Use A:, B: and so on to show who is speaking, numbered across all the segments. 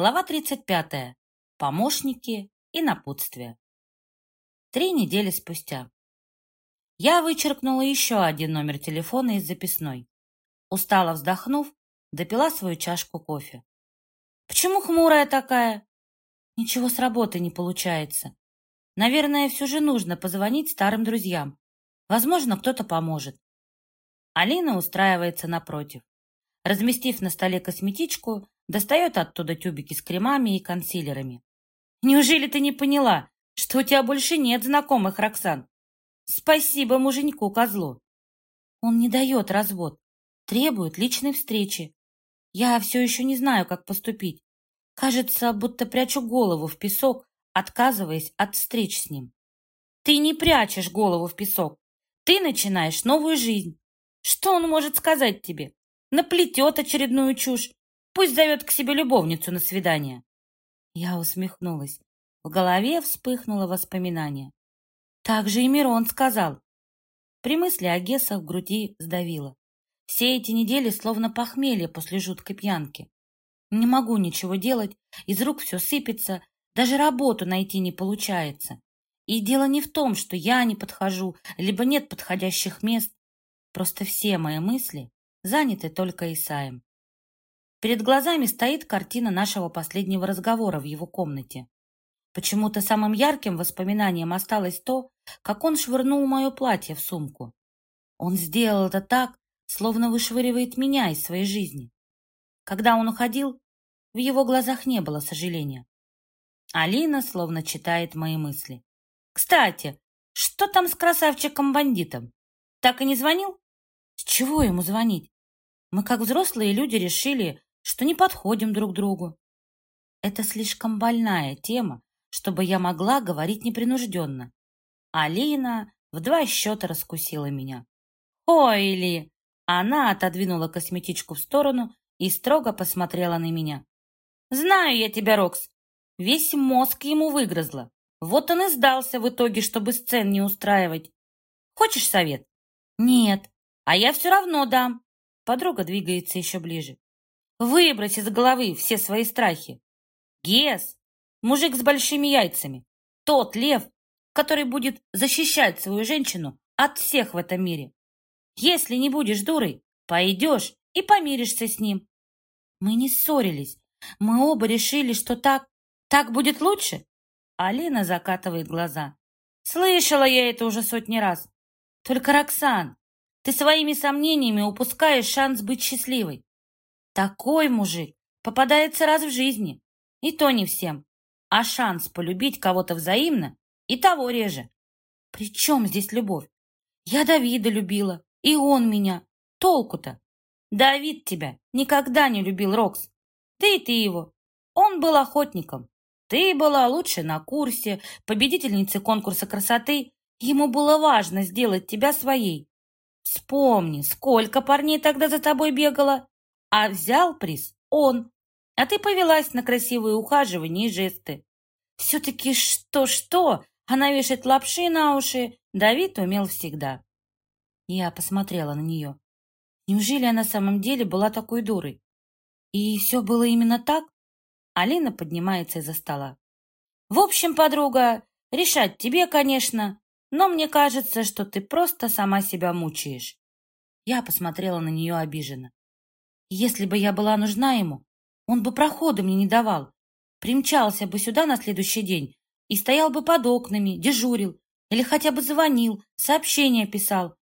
A: Глава 35. Помощники и напутствие. Три недели спустя. Я вычеркнула еще один номер телефона из записной. Устало вздохнув, допила свою чашку кофе. Почему хмурая такая? Ничего с работы не получается. Наверное, все же нужно позвонить старым друзьям. Возможно, кто-то поможет. Алина устраивается напротив. Разместив на столе косметичку, достает оттуда тюбики с кремами и консилерами. «Неужели ты не поняла, что у тебя больше нет знакомых, Роксан? Спасибо муженьку-козлу!» Он не дает развод, требует личной встречи. Я все еще не знаю, как поступить. Кажется, будто прячу голову в песок, отказываясь от встреч с ним. Ты не прячешь голову в песок. Ты начинаешь новую жизнь. Что он может сказать тебе? Наплетет очередную чушь Пусть зовет к себе любовницу на свидание. Я усмехнулась. В голове вспыхнуло воспоминание. Так же и Мирон сказал. При мысли о Гесах в груди сдавило. Все эти недели словно похмелье после жуткой пьянки. Не могу ничего делать, из рук все сыпется, даже работу найти не получается. И дело не в том, что я не подхожу, либо нет подходящих мест. Просто все мои мысли заняты только Исаем. Перед глазами стоит картина нашего последнего разговора в его комнате. Почему-то самым ярким воспоминанием осталось то, как он швырнул мое платье в сумку. Он сделал это так, словно вышвыривает меня из своей жизни. Когда он уходил, в его глазах не было сожаления. Алина словно читает мои мысли. «Кстати, что там с красавчиком-бандитом? Так и не звонил?» «С чего ему звонить? Мы, как взрослые люди, решили, что не подходим друг другу. Это слишком больная тема, чтобы я могла говорить непринужденно. Алина в два счета раскусила меня. «Ой, Ли!» Она отодвинула косметичку в сторону и строго посмотрела на меня. «Знаю я тебя, Рокс. Весь мозг ему выгрызла. Вот он и сдался в итоге, чтобы сцен не устраивать. Хочешь совет?» «Нет, а я все равно дам». Подруга двигается еще ближе. Выбрось из головы все свои страхи. Гес, мужик с большими яйцами, тот лев, который будет защищать свою женщину от всех в этом мире. Если не будешь дурой, пойдешь и помиришься с ним. Мы не ссорились. Мы оба решили, что так, так будет лучше. Алина закатывает глаза. Слышала я это уже сотни раз. Только, Роксан, ты своими сомнениями упускаешь шанс быть счастливой. Такой мужик попадается раз в жизни. И то не всем. А шанс полюбить кого-то взаимно и того реже. При чем здесь любовь? Я Давида любила, и он меня. Толку-то? Давид тебя никогда не любил, Рокс. Ты и ты его. Он был охотником. Ты была лучше на курсе, победительницей конкурса красоты. Ему было важно сделать тебя своей. Вспомни, сколько парней тогда за тобой бегало. А взял приз он, а ты повелась на красивые ухаживания и жесты. Все-таки что-что, она вешает лапши на уши, Давид умел всегда. Я посмотрела на нее. Неужели она на самом деле была такой дурой? И все было именно так? Алина поднимается из-за стола. В общем, подруга, решать тебе, конечно, но мне кажется, что ты просто сама себя мучаешь. Я посмотрела на нее обиженно. Если бы я была нужна ему, он бы прохода мне не давал. Примчался бы сюда на следующий день и стоял бы под окнами, дежурил или хотя бы звонил, сообщения писал.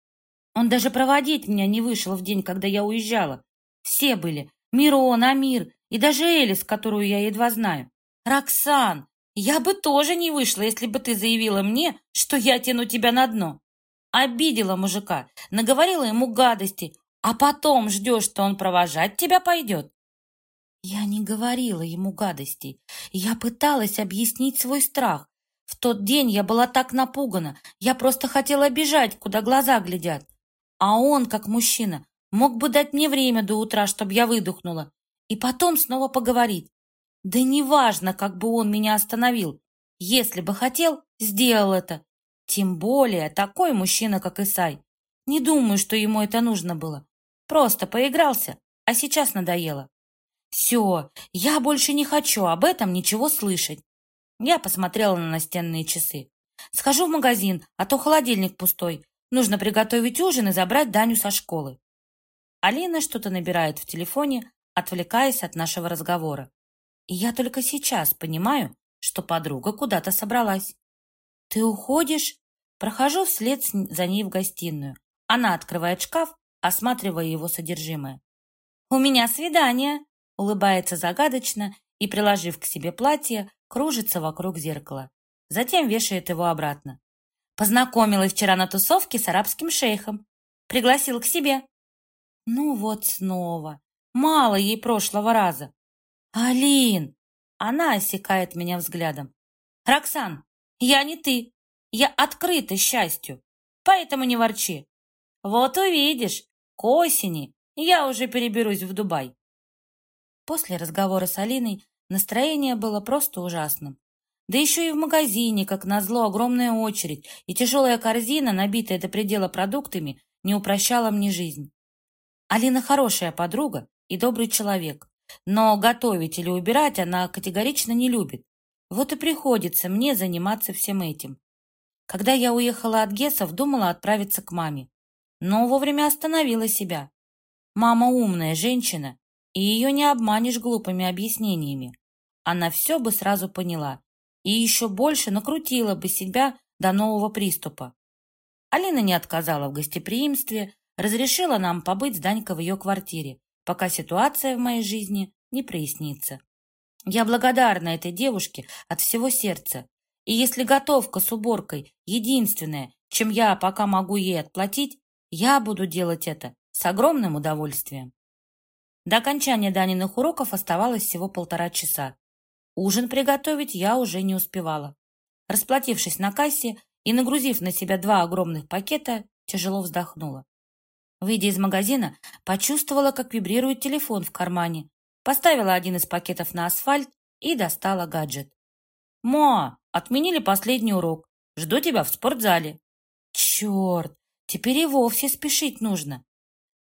A: Он даже проводить меня не вышел в день, когда я уезжала. Все были. Мирон, Амир и даже Элис, которую я едва знаю. Роксан, я бы тоже не вышла, если бы ты заявила мне, что я тяну тебя на дно. Обидела мужика, наговорила ему гадости, а потом ждешь, что он провожать тебя пойдет. Я не говорила ему гадостей. Я пыталась объяснить свой страх. В тот день я была так напугана. Я просто хотела бежать, куда глаза глядят. А он, как мужчина, мог бы дать мне время до утра, чтобы я выдохнула. И потом снова поговорить. Да неважно, как бы он меня остановил. Если бы хотел, сделал это. Тем более такой мужчина, как Исай. Не думаю, что ему это нужно было. Просто поигрался, а сейчас надоело. Все, я больше не хочу об этом ничего слышать. Я посмотрела на настенные часы. Схожу в магазин, а то холодильник пустой. Нужно приготовить ужин и забрать Даню со школы. Алина что-то набирает в телефоне, отвлекаясь от нашего разговора. И я только сейчас понимаю, что подруга куда-то собралась. «Ты уходишь?» Прохожу вслед за ней в гостиную. Она открывает шкаф, осматривая его содержимое. «У меня свидание!» Улыбается загадочно и, приложив к себе платье, кружится вокруг зеркала. Затем вешает его обратно. Познакомилась вчера на тусовке с арабским шейхом. Пригласил к себе. Ну вот снова. Мало ей прошлого раза. Алин! Она осекает меня взглядом. Роксан, я не ты. Я открыта счастью. Поэтому не ворчи. Вот увидишь, к осени я уже переберусь в Дубай. После разговора с Алиной настроение было просто ужасным. Да еще и в магазине, как назло, огромная очередь, и тяжелая корзина, набитая до предела продуктами, не упрощала мне жизнь. Алина хорошая подруга и добрый человек, но готовить или убирать она категорично не любит. Вот и приходится мне заниматься всем этим. Когда я уехала от Гесов, думала отправиться к маме, но вовремя остановила себя. Мама умная женщина, и ее не обманешь глупыми объяснениями. Она все бы сразу поняла и еще больше накрутила бы себя до нового приступа. Алина не отказала в гостеприимстве, разрешила нам побыть с Данькой в ее квартире, пока ситуация в моей жизни не прояснится. Я благодарна этой девушке от всего сердца. И если готовка с уборкой единственное, чем я пока могу ей отплатить, я буду делать это с огромным удовольствием. До окончания Даниных уроков оставалось всего полтора часа. Ужин приготовить я уже не успевала. Расплатившись на кассе и нагрузив на себя два огромных пакета, тяжело вздохнула. Выйдя из магазина, почувствовала, как вибрирует телефон в кармане, поставила один из пакетов на асфальт и достала гаджет. «Мо, отменили последний урок. Жду тебя в спортзале». «Черт, теперь и вовсе спешить нужно.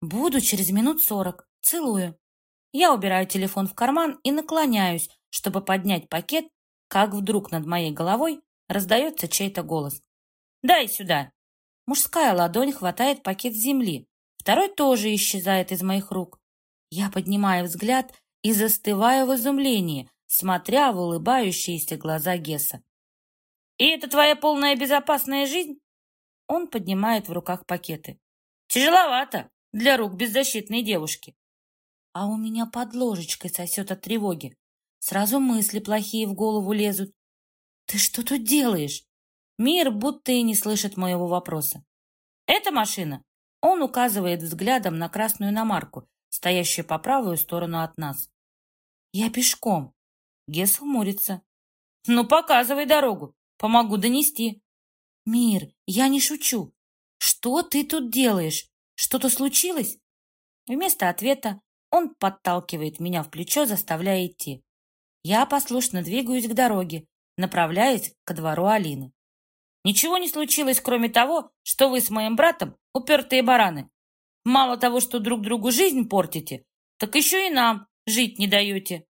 A: Буду через минут сорок. Целую». Я убираю телефон в карман и наклоняюсь, чтобы поднять пакет, как вдруг над моей головой раздается чей-то голос. «Дай сюда!» Мужская ладонь хватает пакет с земли. Второй тоже исчезает из моих рук. Я поднимаю взгляд и застываю в изумлении, смотря в улыбающиеся глаза Гесса. «И это твоя полная безопасная жизнь?» Он поднимает в руках пакеты. «Тяжеловато для рук беззащитной девушки». А у меня под ложечкой сосет от тревоги. Сразу мысли плохие в голову лезут. «Ты что тут делаешь?» Мир будто и не слышит моего вопроса. «Это машина!» Он указывает взглядом на красную иномарку, стоящую по правую сторону от нас. «Я пешком». Гес хмурится. «Ну, показывай дорогу. Помогу донести». «Мир, я не шучу. Что ты тут делаешь? Что-то случилось?» Вместо ответа он подталкивает меня в плечо, заставляя идти. Я послушно двигаюсь к дороге, направляясь к двору Алины. Ничего не случилось, кроме того, что вы с моим братом упертые бараны. Мало того, что друг другу жизнь портите, так еще и нам жить не даете.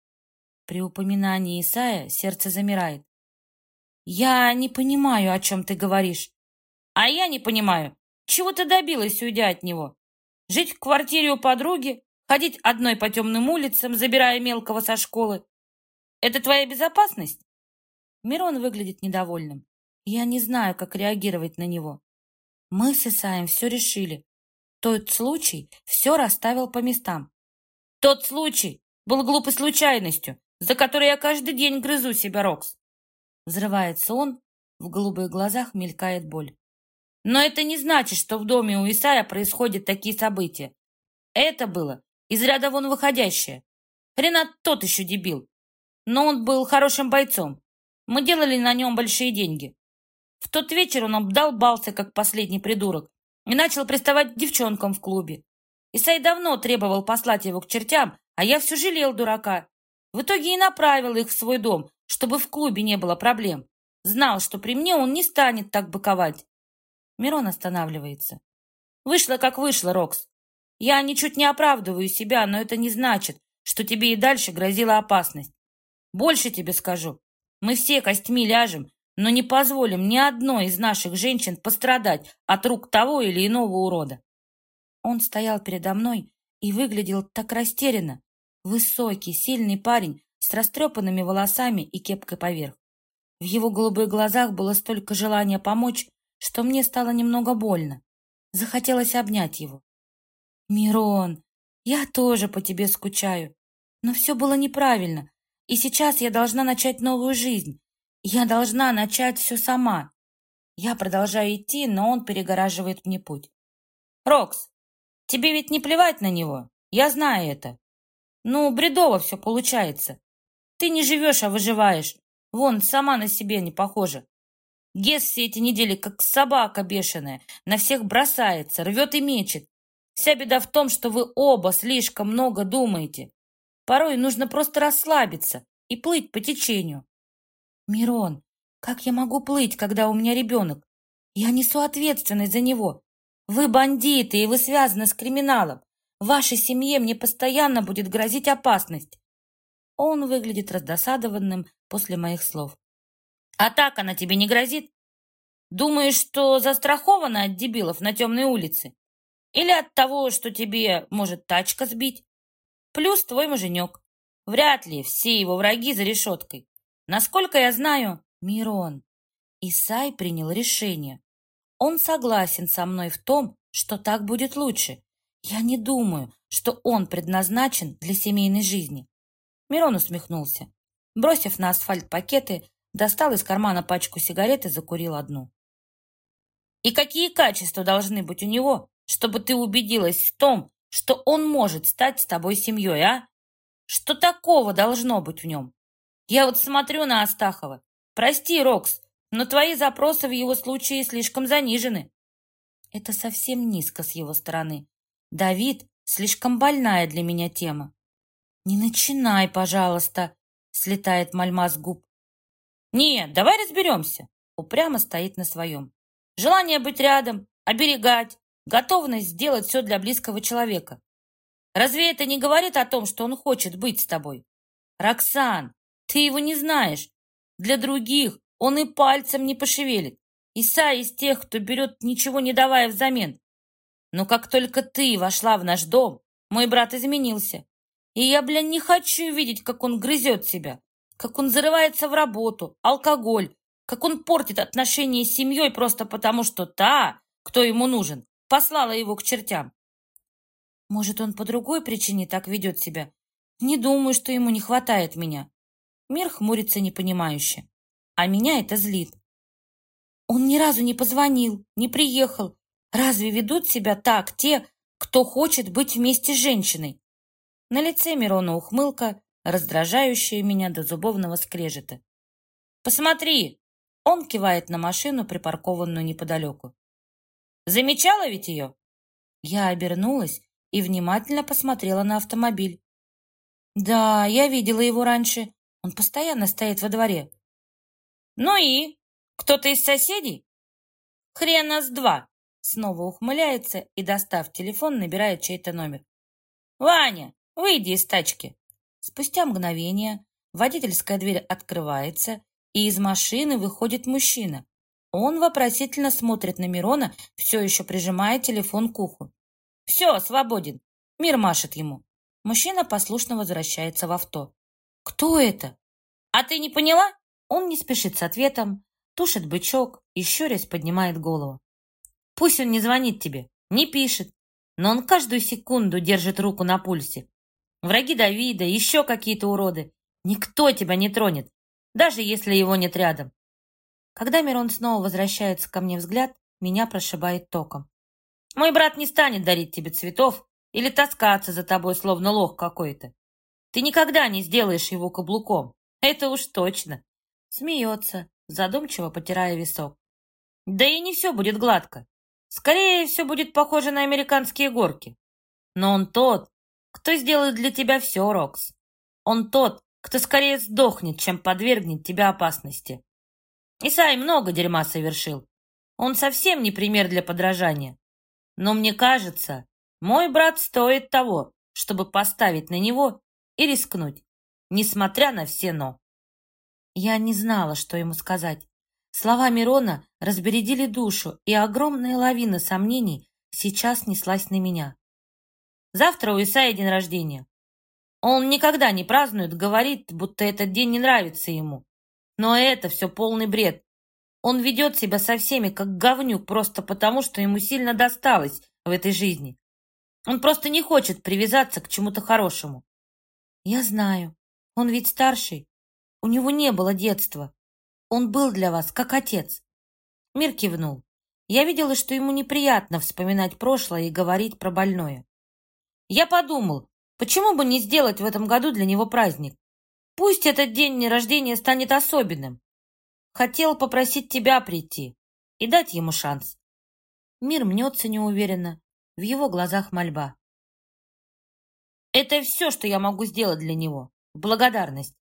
A: При упоминании Исая сердце замирает. Я не понимаю, о чем ты говоришь. А я не понимаю, чего ты добилась, уйдя от него. Жить в квартире у подруги, ходить одной по темным улицам, забирая мелкого со школы, это твоя безопасность?» Мирон выглядит недовольным. Я не знаю, как реагировать на него. Мы с Исаем все решили. Тот случай все расставил по местам. Тот случай был глупой случайностью, за которой я каждый день грызу себя, Рокс. Взрывается он, в голубых глазах мелькает боль. Но это не значит, что в доме у Исая происходят такие события. Это было из ряда вон выходящее. Ренат тот еще дебил но он был хорошим бойцом. Мы делали на нем большие деньги. В тот вечер он обдолбался, как последний придурок, и начал приставать к девчонкам в клубе. Исай давно требовал послать его к чертям, а я все жалел дурака. В итоге и направил их в свой дом, чтобы в клубе не было проблем. Знал, что при мне он не станет так быковать. Мирон останавливается. Вышло, как вышло, Рокс. Я ничуть не оправдываю себя, но это не значит, что тебе и дальше грозила опасность. Больше тебе скажу. Мы все костьми ляжем, но не позволим ни одной из наших женщин пострадать от рук того или иного урода. Он стоял передо мной и выглядел так растерянно. Высокий, сильный парень с растрепанными волосами и кепкой поверх. В его голубых глазах было столько желания помочь, что мне стало немного больно. Захотелось обнять его. «Мирон, я тоже по тебе скучаю. Но все было неправильно, и сейчас я должна начать новую жизнь. Я должна начать все сама. Я продолжаю идти, но он перегораживает мне путь. «Рокс, тебе ведь не плевать на него, я знаю это. Ну, бредово все получается. Ты не живешь, а выживаешь. Вон, сама на себе не похожа. Гес все эти недели, как собака бешеная, на всех бросается, рвет и мечет. Вся беда в том, что вы оба слишком много думаете. Порой нужно просто расслабиться и плыть по течению. «Мирон, как я могу плыть, когда у меня ребенок? Я несу ответственность за него. Вы бандиты, и вы связаны с криминалом. В вашей семье мне постоянно будет грозить опасность». Он выглядит раздосадованным после моих слов. «А так она тебе не грозит? Думаешь, что застрахована от дебилов на темной улице? Или от того, что тебе может тачка сбить? Плюс твой муженек. Вряд ли все его враги за решеткой. Насколько я знаю, Мирон. Исай принял решение. Он согласен со мной в том, что так будет лучше. Я не думаю, что он предназначен для семейной жизни. Мирон усмехнулся. Бросив на асфальт пакеты, достал из кармана пачку сигарет и закурил одну. И какие качества должны быть у него, чтобы ты убедилась в том, что он может стать с тобой семьей, а? Что такого должно быть в нем? Я вот смотрю на Астахова. Прости, Рокс, но твои запросы в его случае слишком занижены. Это совсем низко с его стороны. Давид — слишком больная для меня тема. Не начинай, пожалуйста, слетает мальма с губ. Нет, давай разберемся. Упрямо стоит на своем. Желание быть рядом, оберегать, готовность сделать все для близкого человека. Разве это не говорит о том, что он хочет быть с тобой? Роксан, ты его не знаешь. Для других он и пальцем не пошевелит. Иса из тех, кто берет, ничего не давая взамен. Но как только ты вошла в наш дом, мой брат изменился. И я, блин, не хочу видеть, как он грызет себя, как он зарывается в работу, алкоголь, как он портит отношения с семьей просто потому, что та, кто ему нужен, послала его к чертям. Может, он по другой причине так ведет себя? Не думаю, что ему не хватает меня. Мир хмурится непонимающе. А меня это злит. Он ни разу не позвонил, не приехал. Разве ведут себя так те, кто хочет быть вместе с женщиной? На лице Мирона ухмылка, раздражающая меня до зубовного скрежета. «Посмотри!» Он кивает на машину, припаркованную неподалеку. «Замечала ведь ее?» Я обернулась и внимательно посмотрела на автомобиль. «Да, я видела его раньше. Он постоянно стоит во дворе». «Ну и? Кто-то из соседей?» «Хрена с два!» Снова ухмыляется и, достав телефон, набирает чей-то номер. «Ваня, выйди из тачки!» Спустя мгновение водительская дверь открывается, и из машины выходит мужчина. Он вопросительно смотрит на Мирона, все еще прижимая телефон к уху. «Все, свободен!» Мир машет ему. Мужчина послушно возвращается в авто. «Кто это?» «А ты не поняла?» Он не спешит с ответом, тушит бычок и щурясь поднимает голову. «Пусть он не звонит тебе, не пишет, но он каждую секунду держит руку на пульсе. Враги Давида, еще какие-то уроды. Никто тебя не тронет, даже если его нет рядом. Когда Мирон снова возвращается ко мне взгляд, меня прошибает током. Мой брат не станет дарить тебе цветов или таскаться за тобой, словно лох какой-то. Ты никогда не сделаешь его каблуком. Это уж точно. Смеется, задумчиво потирая висок. Да и не все будет гладко. Скорее, все будет похоже на американские горки. Но он тот, кто сделает для тебя все, Рокс. Он тот, кто скорее сдохнет, чем подвергнет тебя опасности. Исай много дерьма совершил. Он совсем не пример для подражания. Но мне кажется, мой брат стоит того, чтобы поставить на него и рискнуть, несмотря на все «но». Я не знала, что ему сказать. Слова Мирона разбередили душу, и огромная лавина сомнений сейчас неслась на меня. Завтра у Исаия день рождения. Он никогда не празднует, говорит, будто этот день не нравится ему. Но это все полный бред. Он ведет себя со всеми как говнюк просто потому, что ему сильно досталось в этой жизни. Он просто не хочет привязаться к чему-то хорошему. Я знаю. Он ведь старший. У него не было детства. Он был для вас как отец. Мир кивнул. Я видела, что ему неприятно вспоминать прошлое и говорить про больное. Я подумал, почему бы не сделать в этом году для него праздник? Пусть этот день рождения станет особенным. Хотел попросить тебя прийти и дать ему шанс. Мир мнется неуверенно, в его глазах мольба. Это все, что я могу сделать для него. Благодарность.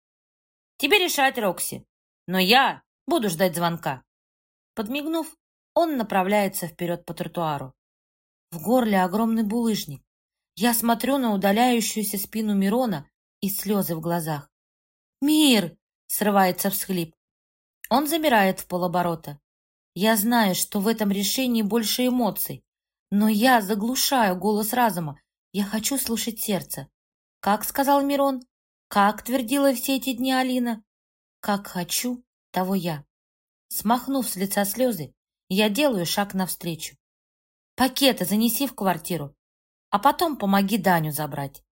A: Тебе решать, Рокси. Но я буду ждать звонка. Подмигнув, он направляется вперед по тротуару. В горле огромный булыжник. Я смотрю на удаляющуюся спину Мирона и слезы в глазах. «Мир!» — срывается всхлип. Он замирает в полоборота. Я знаю, что в этом решении больше эмоций, но я заглушаю голос разума. Я хочу слушать сердце. Как сказал Мирон? Как твердила все эти дни Алина? Как хочу, того я. Смахнув с лица слезы, я делаю шаг навстречу. Пакеты занеси в квартиру, а потом помоги Даню забрать.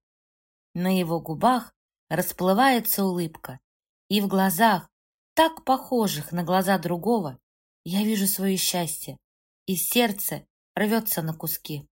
A: На его губах расплывается улыбка, и в глазах, так похожих на глаза другого, я вижу свое счастье, и сердце рвется на куски.